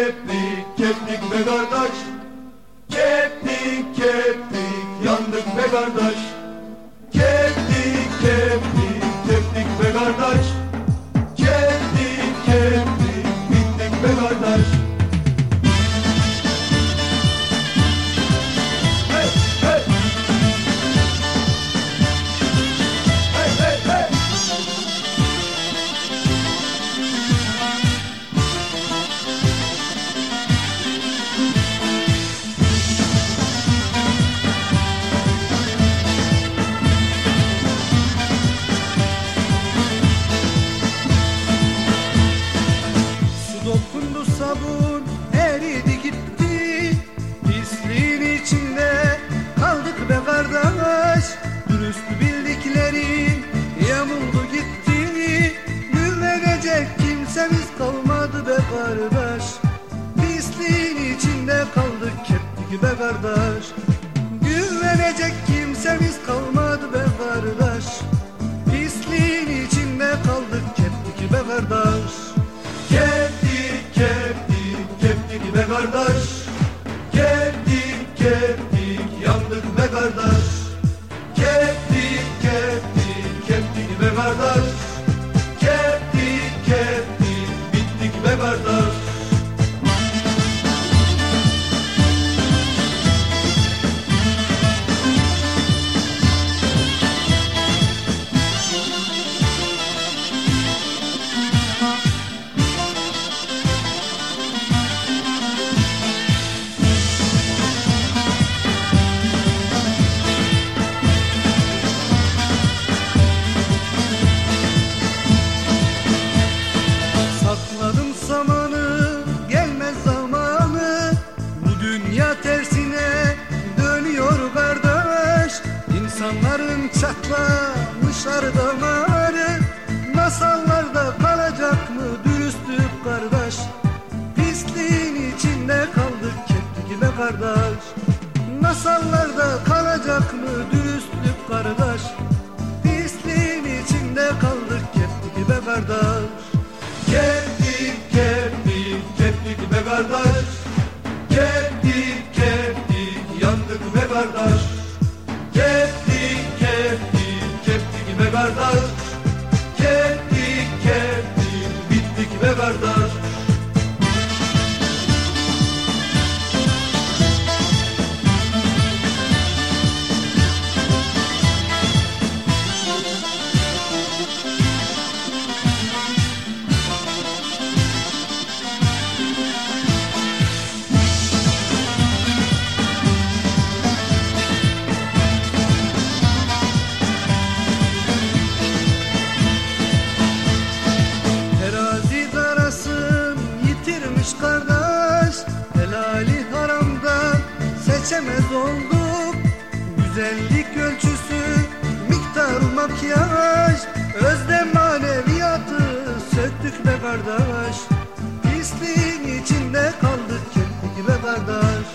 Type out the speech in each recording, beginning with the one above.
keptik keptik kardeş. Pisliğin içinde kaldık keptik be kardeş. Güvenecek kimsemiz kalmadı be kardeş. Pisliğin içinde kaldık keptik be kardeş. Keptik keptik keptik be kardeş. Keptik keptik yandık be kardeş. Keptik keptik keptik be kardeş Çatlamış damarı Masallarda kalacak mı? Dürüstlük kardeş Pisliğin içinde kaldık keptik be kardeş. Masallarda kalacak mı? Dürüstlük kardeş Pisliğin içinde kaldık keptik be kardeş. Keptik keptik keptik be kardeş. Keptik keptik yandık be kardeş keptik yitirmiş kardeş Helali haramdan seçemez olduk. Güzellik ölçüsü miktar makyaj Özlem maneviyatı söktük be kardeş. Pisliğin içinde kaldık kettik be kardeş.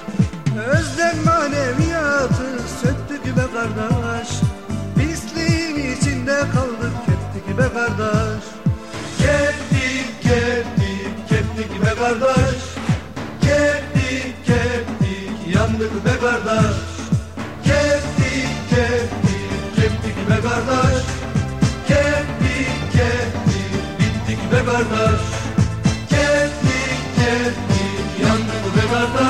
Özlem maneviyatı söktük be kardeş. Pisliğin içinde kaldık kettik be kardeş kardeş. Keptik keptik yandık be kardeş. Keptik keptik keptik be kardeş. Keptik keptik bittik be kardeş. Keptik keptik yandık be kardeş